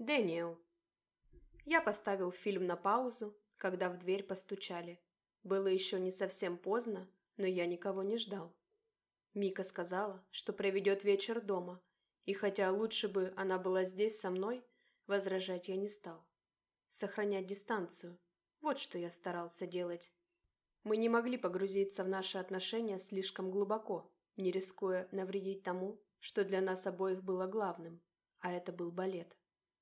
Дэниел. Я поставил фильм на паузу, когда в дверь постучали. Было еще не совсем поздно, но я никого не ждал. Мика сказала, что проведет вечер дома, и хотя лучше бы она была здесь со мной, возражать я не стал. Сохранять дистанцию – вот что я старался делать. Мы не могли погрузиться в наши отношения слишком глубоко, не рискуя навредить тому, что для нас обоих было главным, а это был балет.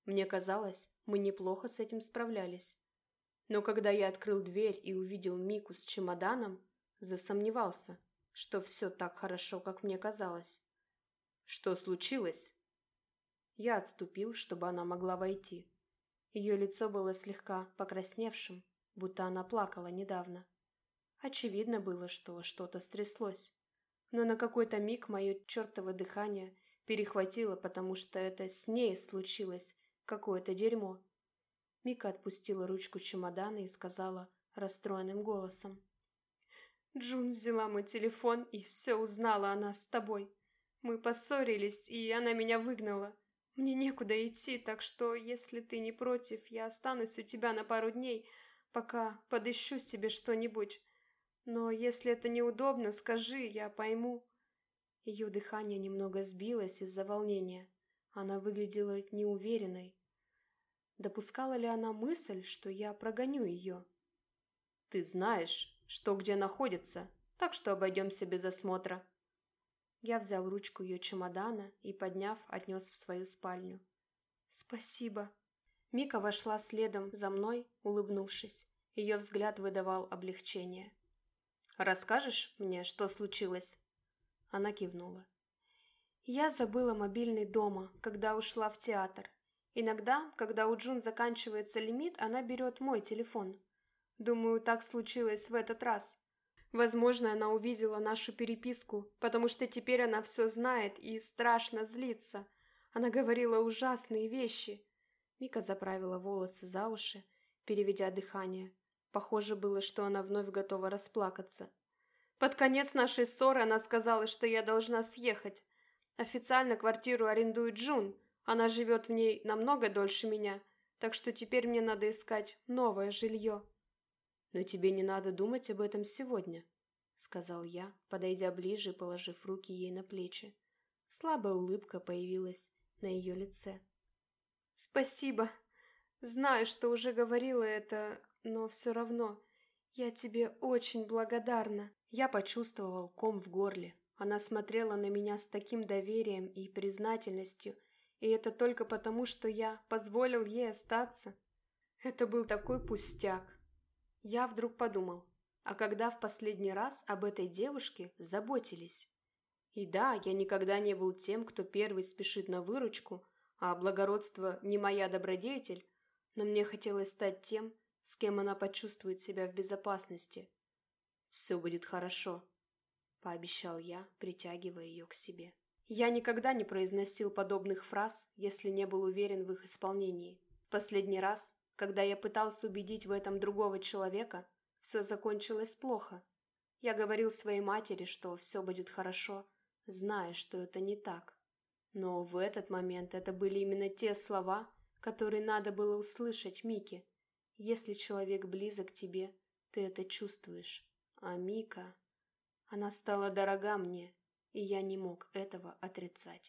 Мне казалось, мы неплохо с этим справлялись. Но когда я открыл дверь и увидел Мику с чемоданом, засомневался, что все так хорошо, как мне казалось. «Что случилось?» Я отступил, чтобы она могла войти. Ее лицо было слегка покрасневшим, будто она плакала недавно. Очевидно было, что что-то стряслось. Но на какой-то миг мое чертово дыхание перехватило, потому что это с ней случилось, какое-то дерьмо. Мика отпустила ручку чемодана и сказала расстроенным голосом. «Джун взяла мой телефон и все узнала о нас с тобой. Мы поссорились, и она меня выгнала. Мне некуда идти, так что, если ты не против, я останусь у тебя на пару дней, пока подыщу себе что-нибудь. Но если это неудобно, скажи, я пойму». Ее дыхание немного сбилось из-за волнения. Она выглядела неуверенной. Допускала ли она мысль, что я прогоню ее? «Ты знаешь, что где находится, так что обойдемся без осмотра». Я взял ручку ее чемодана и, подняв, отнес в свою спальню. «Спасибо». Мика вошла следом за мной, улыбнувшись. Ее взгляд выдавал облегчение. «Расскажешь мне, что случилось?» Она кивнула. «Я забыла мобильный дома, когда ушла в театр. Иногда, когда у Джун заканчивается лимит, она берет мой телефон. Думаю, так случилось в этот раз. Возможно, она увидела нашу переписку, потому что теперь она все знает и страшно злится. Она говорила ужасные вещи. Мика заправила волосы за уши, переведя дыхание. Похоже было, что она вновь готова расплакаться. Под конец нашей ссоры она сказала, что я должна съехать. Официально квартиру арендует Джун, она живет в ней намного дольше меня, так что теперь мне надо искать новое жилье. Но тебе не надо думать об этом сегодня, сказал я, подойдя ближе и положив руки ей на плечи. Слабая улыбка появилась на ее лице. Спасибо. Знаю, что уже говорила это, но все равно я тебе очень благодарна. Я почувствовал ком в горле. Она смотрела на меня с таким доверием и признательностью, и это только потому, что я позволил ей остаться. Это был такой пустяк. Я вдруг подумал, а когда в последний раз об этой девушке заботились? И да, я никогда не был тем, кто первый спешит на выручку, а благородство не моя добродетель, но мне хотелось стать тем, с кем она почувствует себя в безопасности. «Все будет хорошо», – пообещал я, притягивая ее к себе. Я никогда не произносил подобных фраз, если не был уверен в их исполнении. Последний раз, когда я пытался убедить в этом другого человека, все закончилось плохо. Я говорил своей матери, что все будет хорошо, зная, что это не так. Но в этот момент это были именно те слова, которые надо было услышать Мике. Если человек близок тебе, ты это чувствуешь. А Мика... Она стала дорога мне, и я не мог этого отрицать.